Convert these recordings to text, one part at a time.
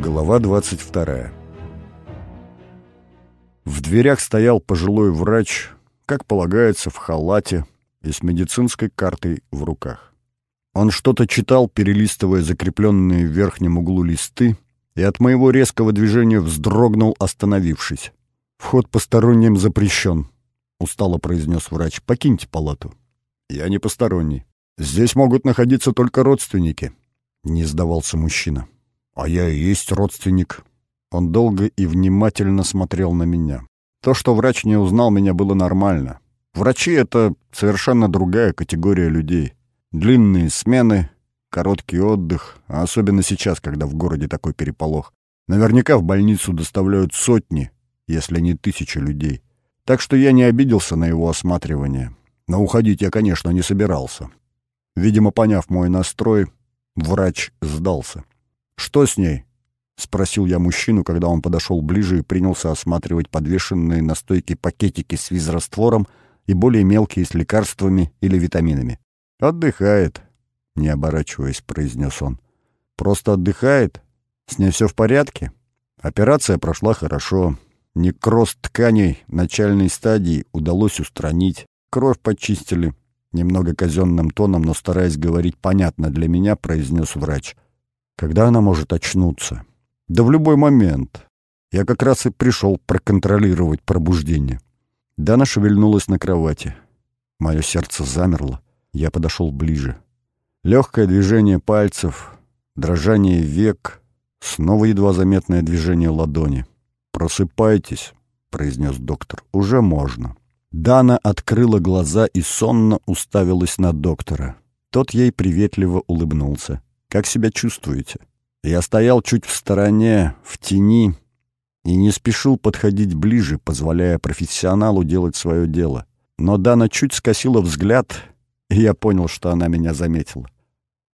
Глава 22. В дверях стоял пожилой врач, как полагается, в халате и с медицинской картой в руках. Он что-то читал, перелистывая закрепленные в верхнем углу листы, и от моего резкого движения вздрогнул, остановившись. «Вход посторонним запрещен», — устало произнес врач. «Покиньте палату». «Я не посторонний. Здесь могут находиться только родственники», — не сдавался мужчина. «А я и есть родственник». Он долго и внимательно смотрел на меня. То, что врач не узнал меня, было нормально. Врачи — это совершенно другая категория людей. Длинные смены, короткий отдых, а особенно сейчас, когда в городе такой переполох. Наверняка в больницу доставляют сотни, если не тысячи людей. Так что я не обиделся на его осматривание. Но уходить я, конечно, не собирался. Видимо, поняв мой настрой, врач сдался. «Что с ней?» — спросил я мужчину, когда он подошел ближе и принялся осматривать подвешенные на стойке пакетики с визраствором и более мелкие с лекарствами или витаминами. «Отдыхает», — не оборачиваясь, произнес он. «Просто отдыхает? С ней все в порядке?» Операция прошла хорошо. Некроз тканей начальной стадии удалось устранить. Кровь почистили. Немного казенным тоном, но стараясь говорить понятно для меня, произнес врач. «Когда она может очнуться?» «Да в любой момент. Я как раз и пришел проконтролировать пробуждение». Дана шевельнулась на кровати. Мое сердце замерло. Я подошел ближе. Легкое движение пальцев, дрожание век, снова едва заметное движение ладони. «Просыпайтесь», — произнес доктор, — «уже можно». Дана открыла глаза и сонно уставилась на доктора. Тот ей приветливо улыбнулся. «Как себя чувствуете?» Я стоял чуть в стороне, в тени, и не спешил подходить ближе, позволяя профессионалу делать свое дело. Но Дана чуть скосила взгляд, и я понял, что она меня заметила.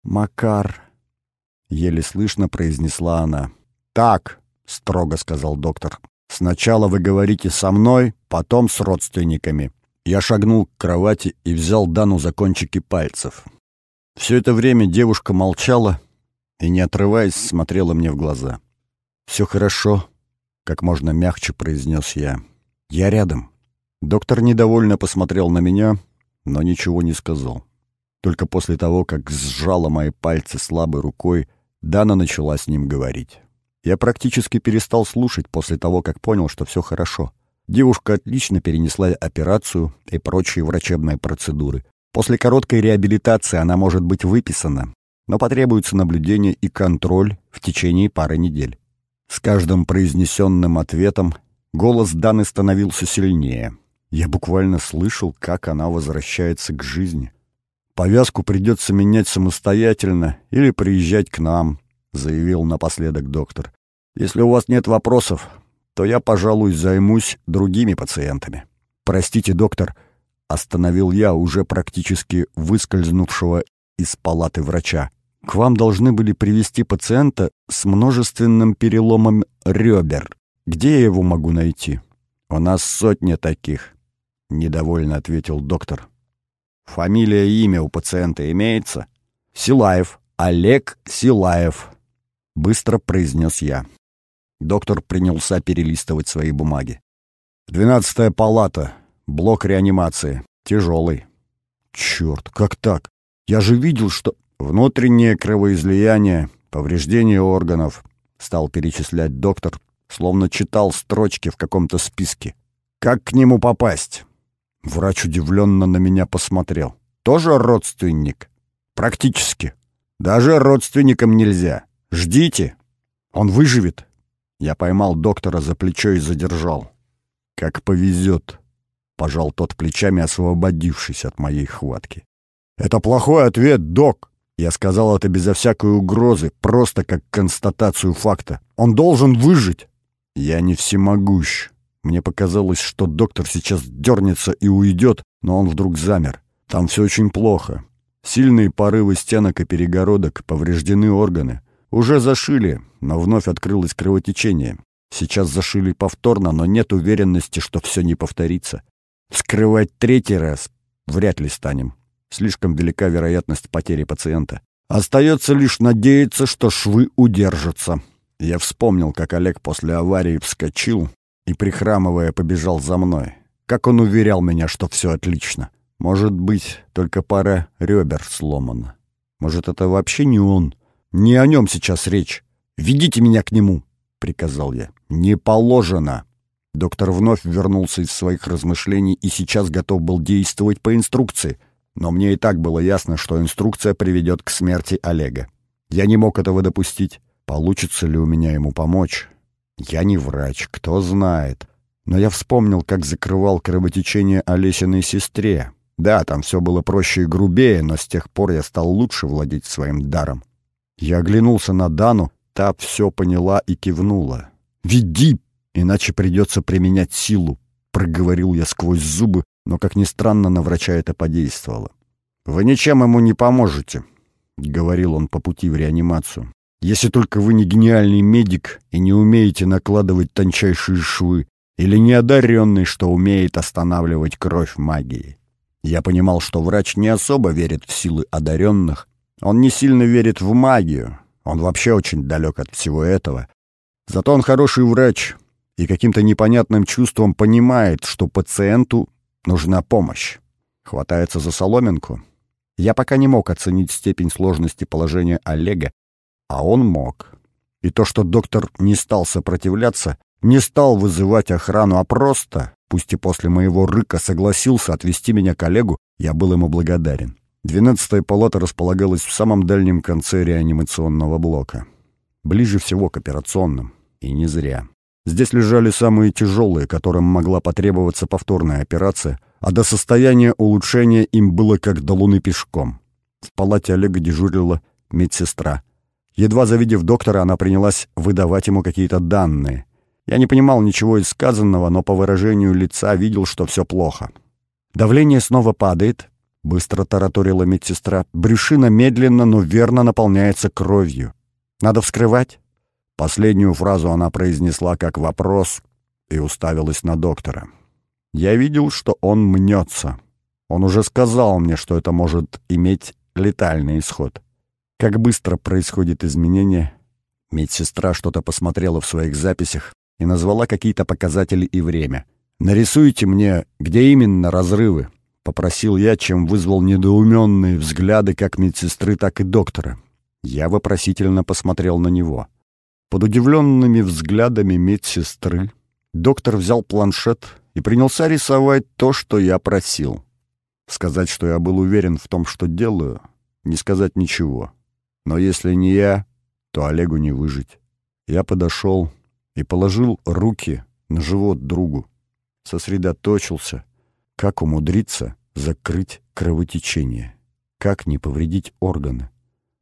«Макар», — еле слышно произнесла она. «Так», — строго сказал доктор, — «сначала вы говорите со мной, потом с родственниками». Я шагнул к кровати и взял Дану за кончики пальцев. Все это время девушка молчала и, не отрываясь, смотрела мне в глаза. «Все хорошо», — как можно мягче произнес я. «Я рядом». Доктор недовольно посмотрел на меня, но ничего не сказал. Только после того, как сжала мои пальцы слабой рукой, Дана начала с ним говорить. Я практически перестал слушать после того, как понял, что все хорошо. Девушка отлично перенесла операцию и прочие врачебные процедуры. После короткой реабилитации она может быть выписана, но потребуется наблюдение и контроль в течение пары недель. С каждым произнесенным ответом голос Даны становился сильнее. Я буквально слышал, как она возвращается к жизни. «Повязку придется менять самостоятельно или приезжать к нам», — заявил напоследок доктор. «Если у вас нет вопросов, то я, пожалуй, займусь другими пациентами». «Простите, доктор», — остановил я уже практически выскользнувшего из палаты врача. «К вам должны были привести пациента с множественным переломом ребер. Где я его могу найти?» «У нас сотня таких», — недовольно ответил доктор. «Фамилия и имя у пациента имеется?» «Силаев. Олег Силаев», — быстро произнес я. Доктор принялся перелистывать свои бумаги. «Двенадцатая палата. Блок реанимации. Тяжелый». «Черт, как так? Я же видел, что...» «Внутреннее кровоизлияние, повреждение органов», — стал перечислять доктор, словно читал строчки в каком-то списке. «Как к нему попасть?» Врач удивленно на меня посмотрел. «Тоже родственник?» «Практически. Даже родственникам нельзя. Ждите. Он выживет». Я поймал доктора за плечо и задержал. «Как повезет», — пожал тот плечами, освободившись от моей хватки. «Это плохой ответ, док!» Я сказал это безо всякой угрозы, просто как констатацию факта. «Он должен выжить!» «Я не всемогущ», мне показалось, что доктор сейчас дернется и уйдет, но он вдруг замер. Там все очень плохо. Сильные порывы стенок и перегородок, повреждены органы. Уже зашили, но вновь открылось кровотечение. Сейчас зашили повторно, но нет уверенности, что все не повторится. Вскрывать третий раз вряд ли станем. Слишком велика вероятность потери пациента. Остается лишь надеяться, что швы удержатся. Я вспомнил, как Олег после аварии вскочил и, прихрамывая, побежал за мной. Как он уверял меня, что все отлично. Может быть, только пара ребер сломана. Может, это вообще не он? Не о нем сейчас речь. «Ведите меня к нему!» — приказал я. «Не положено!» Доктор вновь вернулся из своих размышлений и сейчас готов был действовать по инструкции. Но мне и так было ясно, что инструкция приведет к смерти Олега. Я не мог этого допустить. Получится ли у меня ему помочь? Я не врач, кто знает. Но я вспомнил, как закрывал кровотечение Олесиной сестре. Да, там все было проще и грубее, но с тех пор я стал лучше владеть своим даром. Я оглянулся на Дану, та все поняла и кивнула. «Веди, иначе придется применять силу», — проговорил я сквозь зубы, но, как ни странно, на врача это подействовало. «Вы ничем ему не поможете», — говорил он по пути в реанимацию. «Если только вы не гениальный медик и не умеете накладывать тончайшие швы, или неодаренный, что умеет останавливать кровь магией. Я понимал, что врач не особо верит в силы одаренных, он не сильно верит в магию, он вообще очень далек от всего этого. Зато он хороший врач и каким-то непонятным чувством понимает, что пациенту нужна помощь. Хватается за соломинку. Я пока не мог оценить степень сложности положения Олега, а он мог. И то, что доктор не стал сопротивляться, не стал вызывать охрану, а просто, пусть и после моего рыка, согласился отвезти меня к Олегу, я был ему благодарен. Двенадцатая палата располагалась в самом дальнем конце реанимационного блока. Ближе всего к операционным. И не зря. Здесь лежали самые тяжелые, которым могла потребоваться повторная операция, а до состояния улучшения им было как до луны пешком. В палате Олега дежурила медсестра. Едва завидев доктора, она принялась выдавать ему какие-то данные. Я не понимал ничего из сказанного, но по выражению лица видел, что все плохо. «Давление снова падает», — быстро тараторила медсестра. «Брюшина медленно, но верно наполняется кровью. Надо вскрывать?» Последнюю фразу она произнесла как вопрос и уставилась на доктора. Я видел, что он мнется. Он уже сказал мне, что это может иметь летальный исход. Как быстро происходит изменение? Медсестра что-то посмотрела в своих записях, и назвала какие-то показатели и время. «Нарисуйте мне, где именно разрывы», — попросил я, чем вызвал недоуменные взгляды как медсестры, так и доктора. Я вопросительно посмотрел на него. Под удивленными взглядами медсестры доктор взял планшет и принялся рисовать то, что я просил. Сказать, что я был уверен в том, что делаю, не сказать ничего. Но если не я, то Олегу не выжить. Я подошел, и положил руки на живот другу. Сосредоточился, как умудриться закрыть кровотечение, как не повредить органы.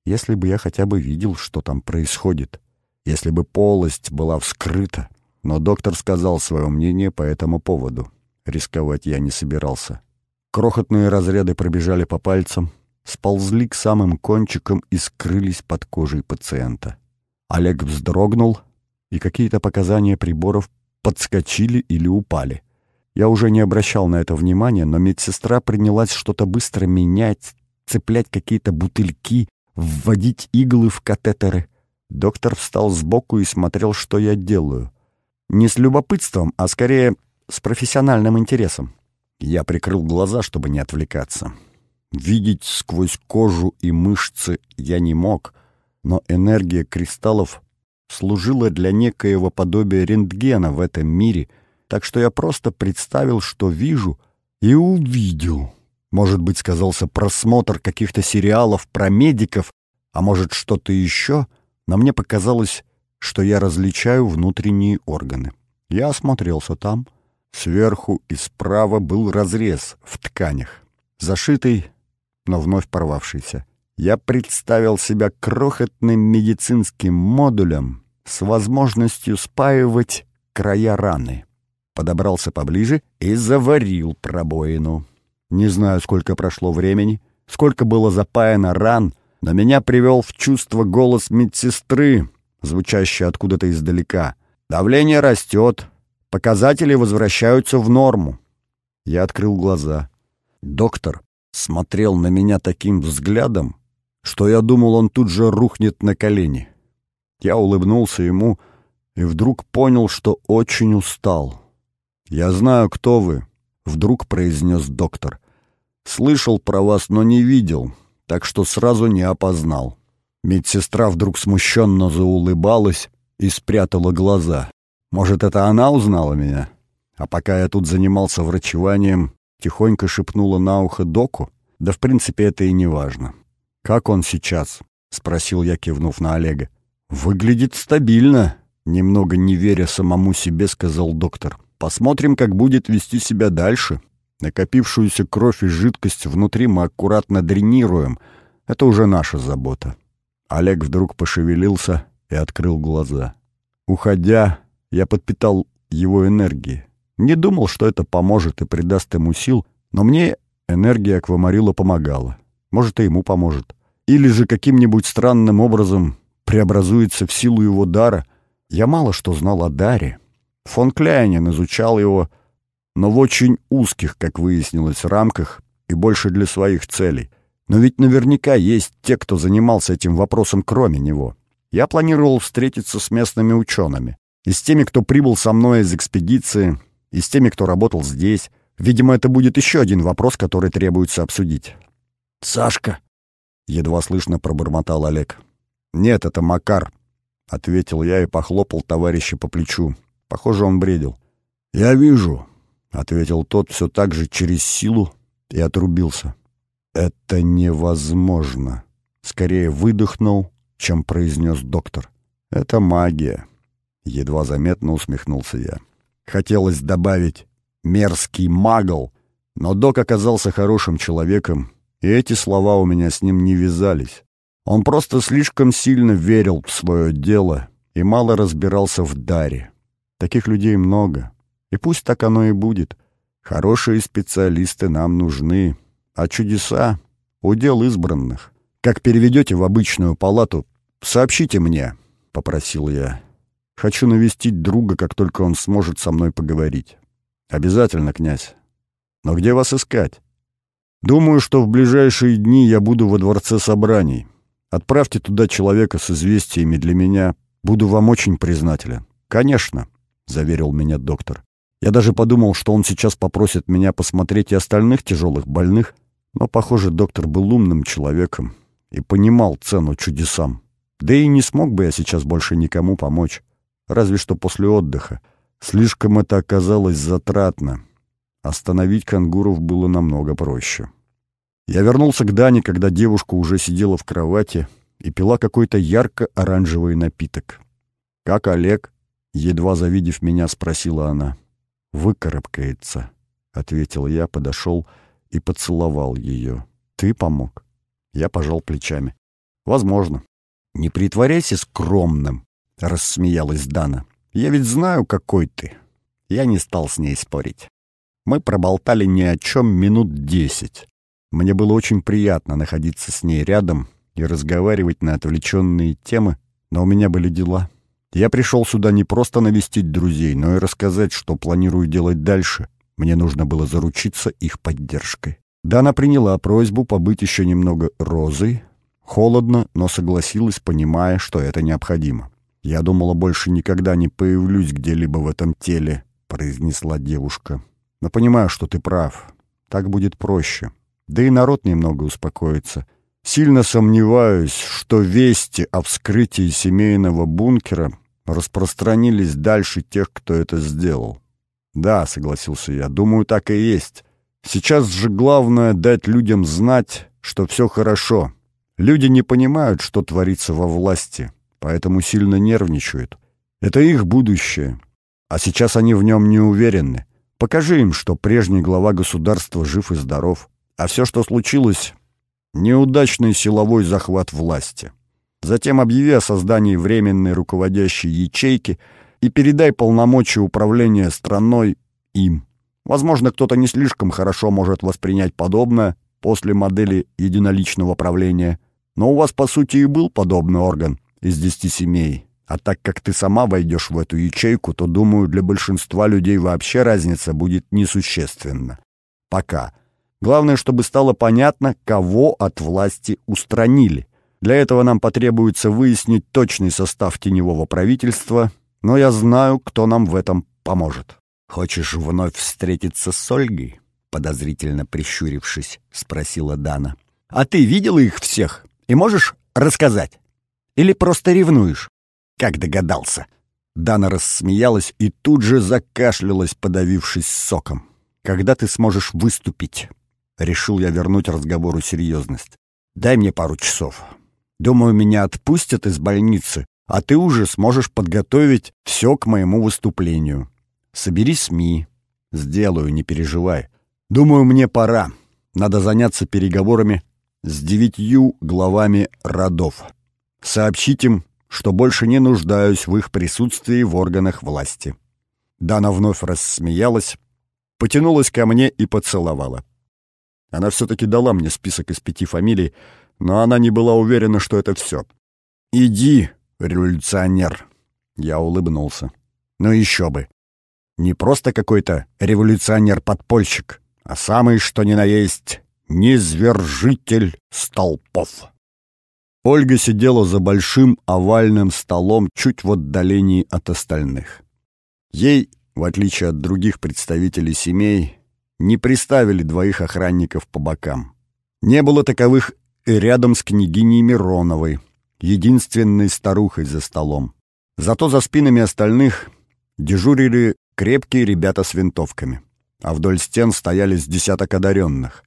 Если бы я хотя бы видел, что там происходит, если бы полость была вскрыта. Но доктор сказал свое мнение по этому поводу. Рисковать я не собирался. Крохотные разряды пробежали по пальцам, сползли к самым кончикам и скрылись под кожей пациента. Олег вздрогнул, и какие-то показания приборов подскочили или упали. Я уже не обращал на это внимания, но медсестра принялась что-то быстро менять, цеплять какие-то бутыльки, вводить иглы в катетеры. Доктор встал сбоку и смотрел, что я делаю. Не с любопытством, а скорее с профессиональным интересом. Я прикрыл глаза, чтобы не отвлекаться. Видеть сквозь кожу и мышцы я не мог, но энергия кристаллов служила для некоего подобия рентгена в этом мире, так что я просто представил, что вижу, и увидел. Может быть, сказался просмотр каких-то сериалов про медиков, а может, что-то еще, но мне показалось, что я различаю внутренние органы. Я осмотрелся там. Сверху и справа был разрез в тканях, зашитый, но вновь порвавшийся я представил себя крохотным медицинским модулем с возможностью спаивать края раны. Подобрался поближе и заварил пробоину. Не знаю, сколько прошло времени, сколько было запаяно ран, но меня привел в чувство голос медсестры, звучащий откуда-то издалека. «Давление растет, показатели возвращаются в норму». Я открыл глаза. Доктор смотрел на меня таким взглядом, что я думал, он тут же рухнет на колени. Я улыбнулся ему и вдруг понял, что очень устал. «Я знаю, кто вы», — вдруг произнес доктор. «Слышал про вас, но не видел, так что сразу не опознал». Медсестра вдруг смущенно заулыбалась и спрятала глаза. Может, это она узнала меня? А пока я тут занимался врачеванием, тихонько шепнула на ухо доку, да в принципе это и не важно. «Как он сейчас?» — спросил я, кивнув на Олега. «Выглядит стабильно», — немного не веря самому себе, сказал доктор. «Посмотрим, как будет вести себя дальше. Накопившуюся кровь и жидкость внутри мы аккуратно дренируем. Это уже наша забота». Олег вдруг пошевелился и открыл глаза. Уходя, я подпитал его энергией. Не думал, что это поможет и придаст ему сил, но мне энергия аквамарила помогала. Может, и ему поможет. Или же каким-нибудь странным образом преобразуется в силу его дара. Я мало что знал о даре. Фон Кляйнин изучал его, но в очень узких, как выяснилось, рамках и больше для своих целей. Но ведь наверняка есть те, кто занимался этим вопросом кроме него. Я планировал встретиться с местными учеными. И с теми, кто прибыл со мной из экспедиции, и с теми, кто работал здесь. Видимо, это будет еще один вопрос, который требуется обсудить. «Сашка!» — едва слышно пробормотал Олег. «Нет, это Макар», — ответил я и похлопал товарища по плечу. Похоже, он бредил. «Я вижу», — ответил тот все так же через силу и отрубился. «Это невозможно», — скорее выдохнул, чем произнес доктор. «Это магия», — едва заметно усмехнулся я. Хотелось добавить «мерзкий магл», но док оказался хорошим человеком, и эти слова у меня с ним не вязались. Он просто слишком сильно верил в свое дело и мало разбирался в даре. Таких людей много, и пусть так оно и будет. Хорошие специалисты нам нужны, а чудеса — удел избранных. Как переведете в обычную палату, сообщите мне, — попросил я. Хочу навестить друга, как только он сможет со мной поговорить. Обязательно, князь. Но где вас искать? Думаю, что в ближайшие дни я буду во дворце собраний. Отправьте туда человека с известиями для меня. Буду вам очень признателен. Конечно, заверил меня доктор. Я даже подумал, что он сейчас попросит меня посмотреть и остальных тяжелых больных, но, похоже, доктор был умным человеком и понимал цену чудесам. Да и не смог бы я сейчас больше никому помочь разве что после отдыха. Слишком это оказалось затратно. Остановить кангуров было намного проще. Я вернулся к Дане, когда девушка уже сидела в кровати и пила какой-то ярко-оранжевый напиток. «Как Олег?» — едва завидев меня, спросила она. «Выкарабкается», — ответил я, подошел и поцеловал ее. «Ты помог?» Я пожал плечами. «Возможно. Не притворяйся скромным. — рассмеялась Дана. «Я ведь знаю, какой ты». Я не стал с ней спорить. Мы проболтали ни о чем минут десять. Мне было очень приятно находиться с ней рядом и разговаривать на отвлеченные темы, но у меня были дела. Я пришел сюда не просто навестить друзей, но и рассказать, что планирую делать дальше. Мне нужно было заручиться их поддержкой. Дана приняла просьбу побыть еще немного розой. Холодно, но согласилась, понимая, что это необходимо. «Я думала, больше никогда не появлюсь где-либо в этом теле», — произнесла девушка. «Но понимаю, что ты прав. Так будет проще. Да и народ немного успокоится. Сильно сомневаюсь, что вести о вскрытии семейного бункера распространились дальше тех, кто это сделал». «Да», — согласился я, — «думаю, так и есть. Сейчас же главное дать людям знать, что все хорошо. Люди не понимают, что творится во власти» поэтому сильно нервничают. Это их будущее, а сейчас они в нем не уверены. Покажи им, что прежний глава государства жив и здоров, а все, что случилось — неудачный силовой захват власти. Затем объяви о создании временной руководящей ячейки и передай полномочия управления страной им. Возможно, кто-то не слишком хорошо может воспринять подобное после модели единоличного правления, но у вас, по сути, и был подобный орган, из десяти семей. А так как ты сама войдешь в эту ячейку, то, думаю, для большинства людей вообще разница будет несущественна. Пока. Главное, чтобы стало понятно, кого от власти устранили. Для этого нам потребуется выяснить точный состав теневого правительства, но я знаю, кто нам в этом поможет. «Хочешь вновь встретиться с Ольгой?» — подозрительно прищурившись, спросила Дана. «А ты видела их всех и можешь рассказать? Или просто ревнуешь?» «Как догадался?» Дана рассмеялась и тут же закашлялась, подавившись соком. «Когда ты сможешь выступить?» Решил я вернуть разговору серьезность. «Дай мне пару часов. Думаю, меня отпустят из больницы, а ты уже сможешь подготовить все к моему выступлению. Собери СМИ. Сделаю, не переживай. Думаю, мне пора. Надо заняться переговорами с девятью главами родов. Сообщить им, что больше не нуждаюсь в их присутствии в органах власти». Дана вновь рассмеялась, потянулась ко мне и поцеловала. Она все-таки дала мне список из пяти фамилий, но она не была уверена, что это все. «Иди, революционер!» Я улыбнулся. «Ну еще бы! Не просто какой-то революционер-подпольщик, а самый, что ни на есть, низвержитель столпов!» Ольга сидела за большим овальным столом чуть в отдалении от остальных. Ей, в отличие от других представителей семей, не приставили двоих охранников по бокам. Не было таковых и рядом с княгиней Мироновой, единственной старухой за столом. Зато за спинами остальных дежурили крепкие ребята с винтовками, а вдоль стен стояли с десяток одаренных.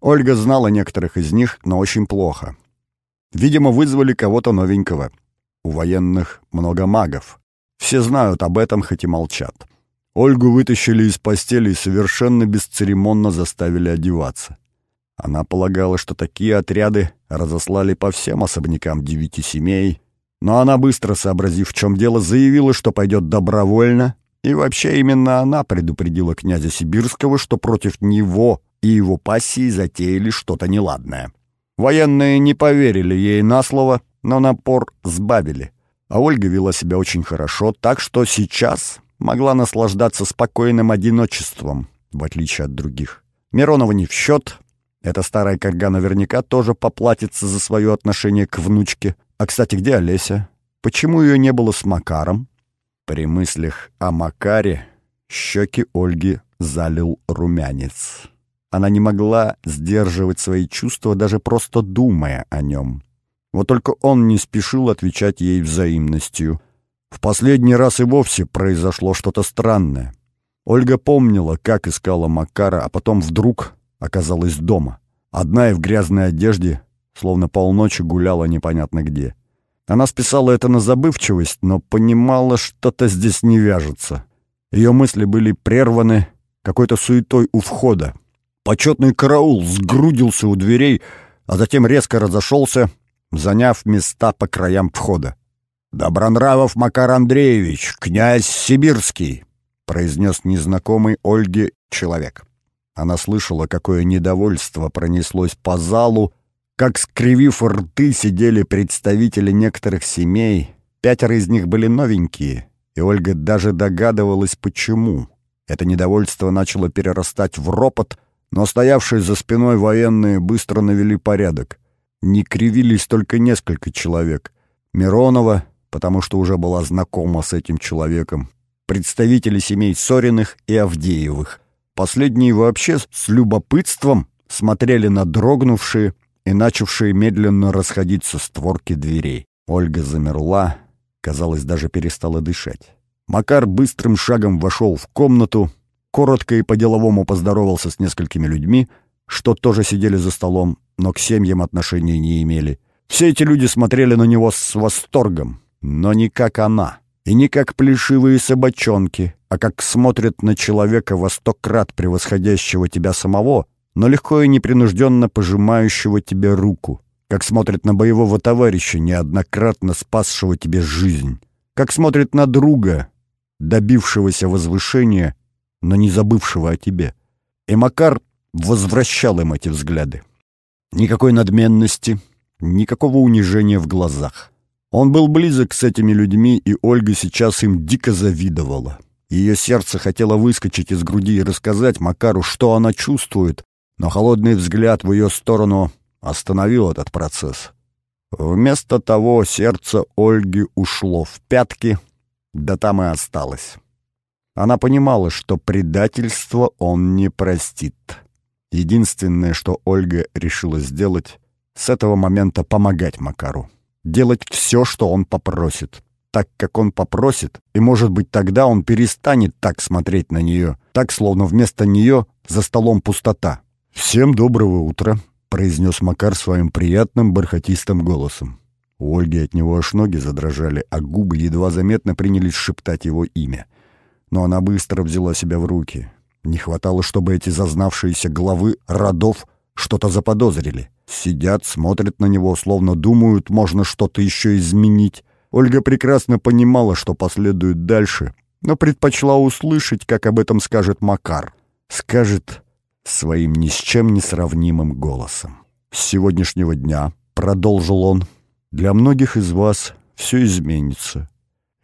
Ольга знала некоторых из них, но очень плохо. Видимо, вызвали кого-то новенького. У военных много магов. Все знают об этом, хоть и молчат. Ольгу вытащили из постели и совершенно бесцеремонно заставили одеваться. Она полагала, что такие отряды разослали по всем особнякам девяти семей, но она, быстро сообразив, в чем дело, заявила, что пойдет добровольно, и вообще именно она предупредила князя Сибирского, что против него и его пассии затеяли что-то неладное. Военные не поверили ей на слово, но напор сбавили. А Ольга вела себя очень хорошо, так что сейчас могла наслаждаться спокойным одиночеством, в отличие от других. Миронова не в счет, эта старая корга наверняка тоже поплатится за свое отношение к внучке. А, кстати, где Олеся? Почему ее не было с Макаром? При мыслях о Макаре щеки Ольги залил румянец. Она не могла сдерживать свои чувства, даже просто думая о нем. Вот только он не спешил отвечать ей взаимностью. В последний раз и вовсе произошло что-то странное. Ольга помнила, как искала Макара, а потом вдруг оказалась дома. Одна и в грязной одежде, словно полночи гуляла непонятно где. Она списала это на забывчивость, но понимала, что-то здесь не вяжется. Ее мысли были прерваны какой-то суетой у входа. Почетный караул сгрудился у дверей, а затем резко разошелся, заняв места по краям входа. «Добронравов Макар Андреевич, князь Сибирский», — произнес незнакомый Ольге человек. Она слышала, какое недовольство пронеслось по залу, как, скривив рты, сидели представители некоторых семей. Пятеро из них были новенькие, и Ольга даже догадывалась, почему. Это недовольство начало перерастать в ропот, но стоявшие за спиной военные быстро навели порядок. Не кривились только несколько человек. Миронова, потому что уже была знакома с этим человеком, представители семей Сориных и Авдеевых. Последние вообще с любопытством смотрели на дрогнувшие и начавшие медленно расходиться створки дверей. Ольга замерла, казалось, даже перестала дышать. Макар быстрым шагом вошел в комнату, коротко и по-деловому поздоровался с несколькими людьми, что тоже сидели за столом, но к семьям отношения не имели. Все эти люди смотрели на него с восторгом, но не как она, и не как плешивые собачонки, а как смотрят на человека во сто крат превосходящего тебя самого, но легко и непринужденно пожимающего тебе руку, как смотрят на боевого товарища, неоднократно спасшего тебе жизнь, как смотрят на друга, добившегося возвышения, но не забывшего о тебе. И Макар возвращал им эти взгляды. Никакой надменности, никакого унижения в глазах. Он был близок с этими людьми, и Ольга сейчас им дико завидовала. Ее сердце хотело выскочить из груди и рассказать Макару, что она чувствует, но холодный взгляд в ее сторону остановил этот процесс. Вместо того сердце Ольги ушло в пятки, да там и осталось. Она понимала, что предательство он не простит. Единственное, что Ольга решила сделать, с этого момента помогать Макару. Делать все, что он попросит. Так, как он попросит, и, может быть, тогда он перестанет так смотреть на нее, так, словно вместо нее за столом пустота. «Всем доброго утра», — произнес Макар своим приятным бархатистым голосом. У Ольги от него аж ноги задрожали, а губы едва заметно принялись шептать его имя. Но она быстро взяла себя в руки. Не хватало, чтобы эти зазнавшиеся главы родов что-то заподозрили. Сидят, смотрят на него, словно думают, можно что-то еще изменить. Ольга прекрасно понимала, что последует дальше, но предпочла услышать, как об этом скажет Макар. Скажет своим ни с чем не сравнимым голосом. «С сегодняшнего дня», — продолжил он, — «для многих из вас все изменится.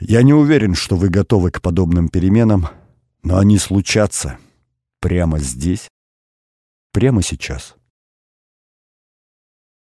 Я не уверен, что вы готовы к подобным переменам, но они случатся прямо здесь, прямо сейчас».